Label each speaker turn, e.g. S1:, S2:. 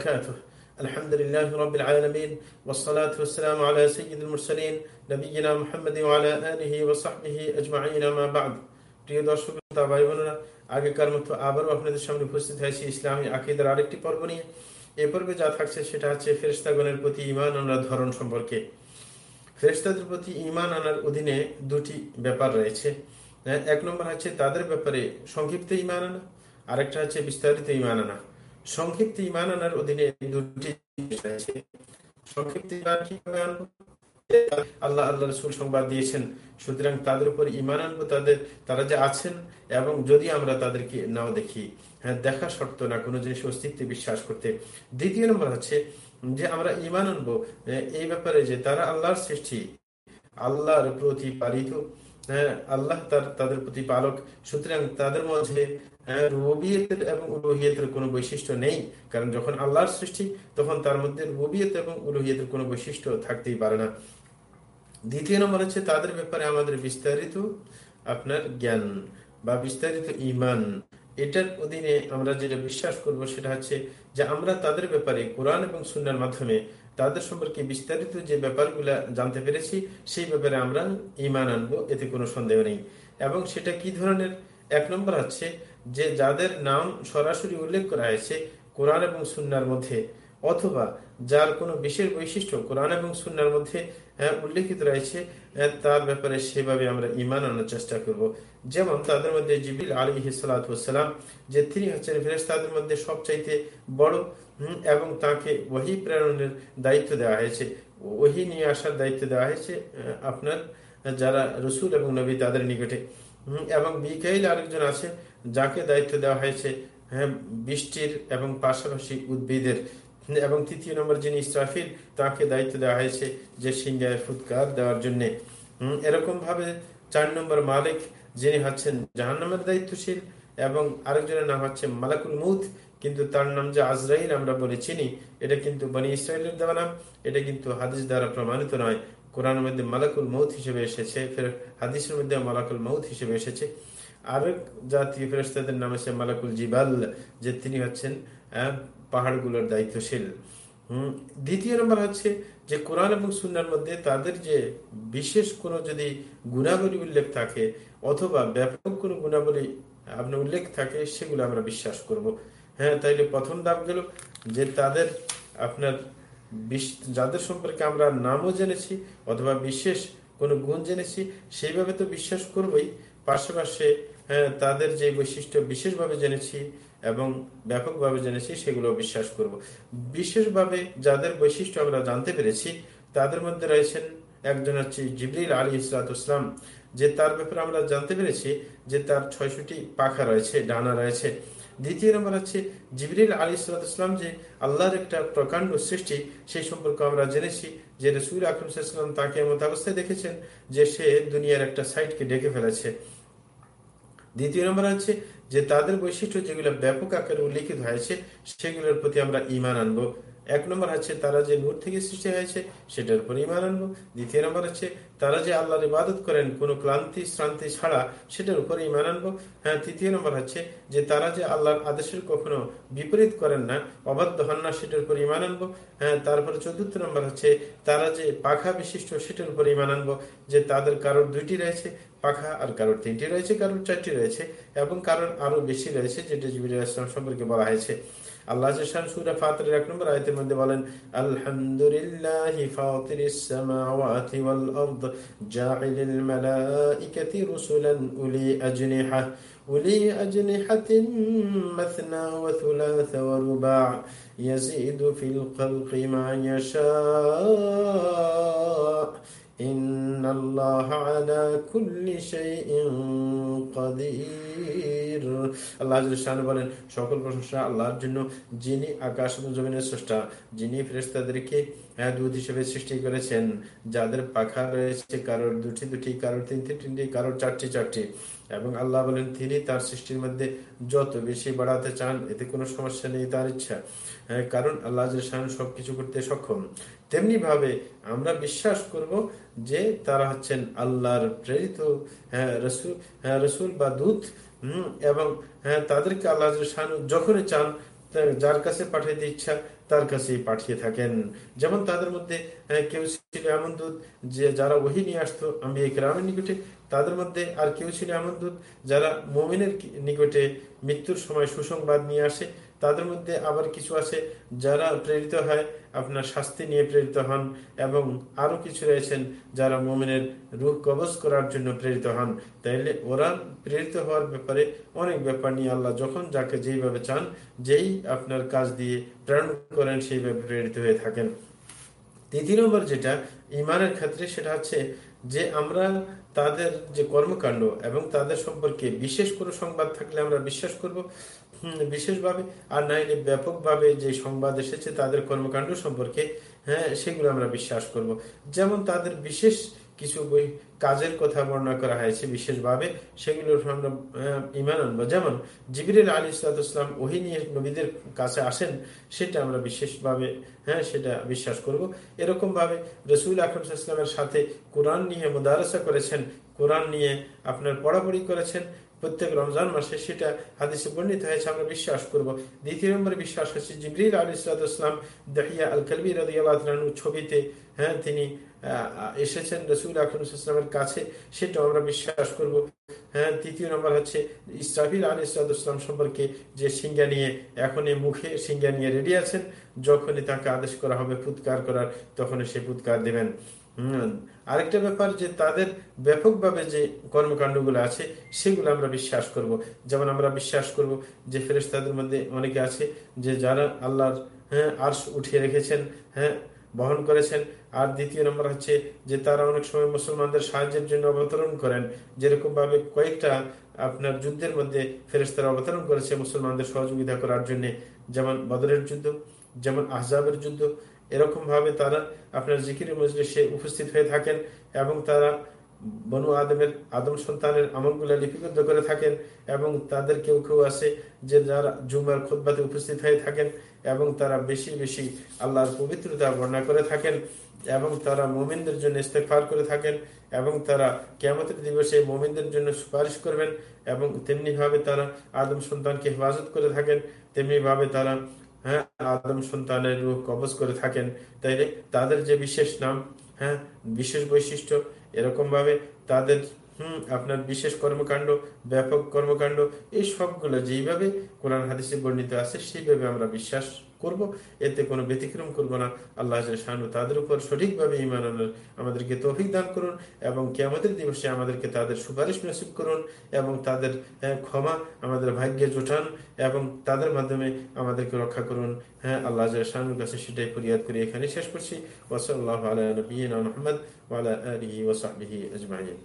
S1: وبركاته الحمد لله رب العالمين والصلاة والسلام على سيد المرسلين نبينا محمد وعلى آله وصحبه أجمعين ما بعد প্রিয় দর্শক ভাই বোনেরা আগেকার মতো আবারও আপনাদের সামনে উপস্থিত হয়েছি ইসলামী আকিদার আরেকটি পর্ব নিয়ে এ পর্বে যা থাকছে সেটা হচ্ছে ফেরেস্তাগণের প্রতি ইমান আনার ধরন সম্পর্কে ফেরেস্তাদের প্রতি ইমান আনার অধীনে দুটি ব্যাপার রয়েছে এক নম্বর হচ্ছে তাদের ব্যাপারে সংক্ষিপ্ত ইমান আনা আরেকটা হচ্ছে বিস্তারিত ইমান আনা সংক্ষিপ্ত ইমান আনার অধীনে দুটি সংক্ষিপ্ত ইমান কীভাবে আনব? আল্লাহ আল্লাহ রসুল সংবাদ দিয়েছেন, সুতরাং তাদের উপর ইমান আনব, তাদের, তারা যে আছেন এবং যদি আমরা তাদেরকে নাও দেখি হ্যাঁ দেখা শর্ত না কোনো জিনিস অস্তিত্বে বিশ্বাস করতে। দ্বিতীয় নম্বর হচ্ছে যে আমরা ইমান আনব এই ব্যাপারে যে তারা আল্লাহর সৃষ্টি, আল্লাহর প্রতিপালিত হ্যাঁ আল্লাহ তার, তাদের প্রতি পালক। সুতরাং তাদের মধ্যে রুবিয়তের এবং উলুহিয়তের কোনো বৈশিষ্ট্য নেই। কারণ যখন আল্লাহর সৃষ্টি, তখন তার মধ্যে রুবিয়ত এবং উলুহিয়তের কোনো বৈশিষ্ট্য থাকতেই পারে না। দ্বিতীয় নম্বর হচ্ছে, তাদের ব্যাপারে আমাদের বিস্তারিত আপনার জ্ঞান বা বিস্তারিত ইমান এটার অধীনে আমরা যেটা বিশ্বাস করব সেটা হচ্ছে যে আমরা তাদের ব্যাপারে কোরআন এবং সুন্নার মাধ্যমে তাদের সম্পর্কে বিস্তারিত যে ব্যাপারগুলো জানতে পেরেছি, সেই ব্যাপারে আমরা ইমান আনব, এতে কোনো সন্দেহ নেই। এবং সেটা কি ধরনের? এক নম্বর হচ্ছে যে যাদের নাম সরাসরি উল্লেখ করা হয়েছে কোরআন এবং সুন্নার মধ্যে, অথবা যার কোনো বিশেষ বৈশিষ্ট্য কোরআন এবং সুন্নার মধ্যে উল্লেখিত রয়েছে তার ব্যাপারে সেভাবে আমরা ইমান আনার চেষ্টা করব। যেমন তাদের মধ্যে জিবিল আলী হিসালাম যে তিনি হচ্ছেন ফেরেস তাদের মধ্যে সবচাইতে বড় এবং তাকে ওহি প্রেরণের দায়িত্ব দেওয়া হয়েছে। ওহি নিয়ে আসার দায়িত্ব দেওয়া হয়েছে আপনার যারা রসুল এবং নবী তাদের নিকটে। এবং বিকাইল আরেকজন আছে, যাকে দায়িত্ব দেওয়া হয়েছে হ্যাঁ বৃষ্টির এবং পাশাপাশি উদ্ভিদের। এবং তৃতীয় নম্বর যিনি ইসরাফিল, তাকে দায়িত্ব দেওয়া হয়েছে যে সিংহায় ফুৎকার দেওয়ার জন্য। এরকম ভাবে চার নম্বর মালিক যিনি হচ্ছেন জাহান্নামের দায়িত্বশীল এবং আরেকজনের নাম হচ্ছে মালাকুল মুদ কিন্তু তার নাম যে আজরাইল আমরা বলে চিনি, এটা কিন্তু বনি ইসরায়েলের দেওয়া নাম। এটা কিন্তু হাদিস দ্বারা প্রমাণিত নয়। কোরআনের মধ্যে মালাকুল মৌত হিসেবে এসেছে, ফের হাদিসের মধ্যে মালাকুল মৌত হিসেবে এসেছে। আরেক জাতীয় ফেরস্তাদের নাম আছে মালাকুল জিবাল, যে তিনি হচ্ছেন পাহাড়গুলোর দায়িত্বশীল। হম, দ্বিতীয় নম্বর হচ্ছে যে কোরআন এবং সুন্নার মধ্যে তাদের যে বিশেষ কোনো যদি গুণাবলী উল্লেখ থাকে অথবা ব্যাপক কোনো গুণাবলী আপনার উল্লেখ থাকে, সেগুলো আমরা বিশ্বাস করব। হ্যাঁ তাইলে প্রথম দাম গেল যে তাদের আপনার যাদের সম্পর্কে আমরা নামও জেনেছি অথবা বিশেষ কোনো গুণ জেনেছি, সেইভাবে তো বিশ্বাস করবই। পাশাপাশি হ্যাঁ তাদের যে বৈশিষ্ট্য বিশেষভাবে জেনেছি এবং ব্যাপকভাবে জেনেছি, সেগুলো বিশ্বাস করব। বিশেষভাবে যাদের বৈশিষ্ট্য আমরা জানতে পেরেছি, তাদের মধ্যে রয়েছেন একজন হচ্ছে জিবরিল আলী ইসরাত ইসলাম যে তার ব্যাপারে আমরা জানতে পেরেছি যে তার ছয়শটি পাখা রয়েছে, ডানা রয়েছে দ্বিতীয় নম্বর হচ্ছে জিবরিল আলী সালাম যে আল্লাহর একটা প্রকাণ্ড সৃষ্টি, সেই সম্পর্কে আমরা জেনেছি যে রসুল আকরম সাল্লাম তাকে এমত অবস্থায় দেখেছেন যে সে দুনিয়ার একটা সাইটকে ডেকে ফেলেছে দ্বিতীয় নম্বর হচ্ছে যে তাদের বৈশিষ্ট্য যেগুলো ব্যাপক আকারে উল্লেখিত হয়েছে, সেগুলোর প্রতি আমরা ইমান আনব। এক নম্বর হচ্ছে তারা যে নূর থেকে সৃষ্টি হয়েছে, সেটার উপর ইমান আনব। দ্বিতীয় নম্বর হচ্ছে তারা যে আল্লাহর ইবাদত করেন, কোনো ক্লান্তি, শ্রান্তি ছাড়া, সেটার উপরে ইমান আনব। হ্যাঁ তৃতীয় নম্বর হচ্ছে যে, তারা যে আল্লাহর আদেশের কখনো বিপরীত করেন না, অবাধ্য হন না, সেটার উপর ইমান আনব। হ্যাঁ তারপরে চতুর্থ নম্বর হচ্ছে তারা যে পাখা বিশিষ্ট, সেটার উপর ইমান আনব, যে তাদের কারোর দুইটি রয়েছে, পাখা আর কারোর তিনটি রয়েছে, কারোর চারটি রয়েছে, এবং কারোর আরও বেশি রয়েছে, যেটা জিবির ইসলাম সম্পর্কে বলা হয়েছে। আল্লাহ সূরা ফাতিরের এক নম্বর আয়াতের মধ্যে বলেন আলহামদুলিল্লাহি ফাতিরিস সামাওয়াতি ওয়াল আরদ জাইলিল মালাইকাতি রুসুলান উলি আজনিহা উলি আজনিহাতিন মাথনা ওয়া থুলাথা ওয়া রুবা' يزيد في الخلق ما يشاء إن الله على كل شيء قدير আল্লাহ বলেন সকল প্রশংসা আল্লাহর জন্য যিনি আকাশ এবং জমিনের স্রষ্টা যিনি ফেরেস্তাদেরকে দুধ হিসেবে সৃষ্টি করেছেন। যাদের পাখা রয়েছে কারোর দুটি দুটি, কারোর তিনটি তিনটি, কারোর চারটি চারটি। এবং আল্লাহ বলেন, তিনি তার সৃষ্টির মধ্যে যত বেশি বাড়াতে চান, এতে কোনো সমস্যা নেই, তার ইচ্ছা। কারণ আল্লাহ সবকিছু করতে সক্ষম। তেমনি ভাবে আমরা বিশ্বাস করব যে তারা হচ্ছেন আল্লাহর প্রেরিত হ্যাঁ রসুল হ্যাঁ রসুল বা দূত এবং হ্যাঁ তাদেরকে আল্লাহ যখনই চান যার কাছে পাঠাইতে ইচ্ছা তার কাছে পাঠিয়ে থাকেন। যেমন তাদের মধ্যে কেউ ছিল এমন দূত যে, যারা ওহি নিয়ে আসতো আমি এই গ্রামের নিকটে। তাদের মধ্যে আর কেউ ছিল এমন দূত যারা মোমিনের নিকটে মৃত্যুর সময় সুসংবাদ নিয়ে আসে। তাদের মধ্যে আবার কিছু আছে যারা প্রেরিত হয়, আপনার শাস্তি নিয়ে প্রেরিত হন এবং আরও কিছু রয়েছেন যারা মোমিনের রুখ কবজ করার জন্য প্রেরিত হন। তাইলে ওরা প্রেরিত হওয়ার ব্যাপারে অনেক ব্যাপার নিয়ে আল্লাহ যখন যাকে যেইভাবে চান, যেই আপনার কাজ দিয়ে প্রেরণ করেন, সেইভাবে প্রেরিত হয়ে থাকেন। তৃতীয় নম্বর যেটা ইমানের ক্ষেত্রে সেটা হচ্ছে যে আমরা তাদের যে কর্মকাণ্ড এবং তাদের সম্পর্কে বিশেষ কোনো সংবাদ থাকলে আমরা বিশ্বাস করব। বিশেষভাবে। আর নাইলে ব্যাপকভাবে যে সংবাদ এসেছে তাদের কর্মকাণ্ড সম্পর্কে হ্যাঁ সেগুলো আমরা বিশ্বাস করব। যেমন তাদের বিশেষ কিছু বই কাজের কথা বর্ণনা করা হয়েছে বিশেষভাবে। সেগুলোর আমরা ইমান আনব যেমন জিবির আলী ইসলাতাম ওহি নিয়ে নবীদের কাছে আসেন, সেটা আমরা বিশেষভাবে হ্যাঁ সেটা বিশ্বাস করব। এরকমভাবে রসুল আকরমসাল্লামের সাথে কোরআন নিয়ে মোদারসা করেছেন। কোরআন নিয়ে আপনার পড়াপড়ি করেছেন। প্রত্যেক রমজান মাসে সেটা হাদিসে বর্ণিত হয়েছে, আমরা বিশ্বাস করব। দ্বিতীয় নম্বরে বিশ্বাস হচ্ছে জিবরিল আলী ইসলাতাম দাহিয়া আল কালবি রাজু ছবিতে হ্যাঁ তিনি এসেছেন রসুল আকরমসাল্লামের কাছে, সেটাও আমরা বিশ্বাস করব। হ্যাঁ তৃতীয় নম্বর হচ্ছে ইসরাফিল আলী ইসলাতাম সম্পর্কে যে সিঙ্গা নিয়ে এখন মুখে সিঙ্গা নিয়ে রেডি আছেন, যখনই তাকে আদেশ করা হবে ফুৎকার করার, তখনই সে ফুৎকার দেবেন। আরেকটা ব্যাপার যে তাদের ব্যাপকভাবে যে কর্মকাণ্ডগুলো আছে, সেগুলো আমরা বিশ্বাস করব। যেমন আমরা বিশ্বাস করব যে ফেরেস্তাদের মধ্যে অনেকে আছে যে যারা আল্লাহর হ্যাঁ আর্শ উঠিয়ে রেখেছেন হ্যাঁ বহন করেছেন। আর দ্বিতীয় নম্বর হচ্ছে যে তারা অনেক সময় মুসলমানদের সাহায্যের জন্য অবতরণ করেন। যেরকম ভাবে কয়েকটা আপনার যুদ্ধের মধ্যে ফেরেস্তারা অবতরণ করেছে মুসলমানদের সহযোগিতা করার জন্য। যেমন বদরের যুদ্ধ, যেমন আহজাবের যুদ্ধ এরকম ভাবে তারা আপনার জিকির মজলিসে উপস্থিত হয়ে থাকেন এবং তারা বনু আদমের, আদম সন্তানের আমলগুলো লিপিবদ্ধ করে থাকেন এবং তাদের কেউ কেউ আছে যে যারা জুমার খুদ্বাতে উপস্থিত হয়ে থাকেন এবং তারা বেশি বেশি আল্লাহর পবিত্রতা বর্ণনা করে থাকেন এবং তারা মোমিনদের জন্য ইস্তেফার করে থাকেন এবং তারা কেমতের দিবসে মোমিনদের জন্য সুপারিশ করবেন এবং তেমনি ভাবে তারা আদম সন্তানকে হেফাজত করে থাকেন তেমনি ভাবে তারা হ্যাঁ আদম সন্তানের রূপ কবজ করে থাকেন। তাইলে তাদের যে বিশেষ নাম হ্যাঁ বিশেষ বৈশিষ্ট্য এরকম ভাবে তাদের আপনার বিশেষ কর্মকাণ্ড, ব্যাপক কর্মকাণ্ড, এই সবগুলো যেইভাবে কোরআন হাদিসে বর্ণিত আছে, সেইভাবে আমরা বিশ্বাস করব। এতে কোনো ব্যতিক্রম করব না। আল্লাহ শাহানু তাদের উপর সঠিকভাবে ইমান আনার আমাদেরকে তৌফিক দান করুন এবং কেমতের দিবসে আমাদেরকে তাদের সুপারিশ নসিব করুন এবং তাদের ক্ষমা আমাদের ভাগ্যে জোটান এবং তাদের মাধ্যমে আমাদেরকে রক্ষা করুন। হ্যাঁ আল্লাহ শাহানুর কাছে সেটাই ফরিয়াদ করি এখানে শেষ করছি। ওসল আল্লাহ ওয়ালা আজমাইন।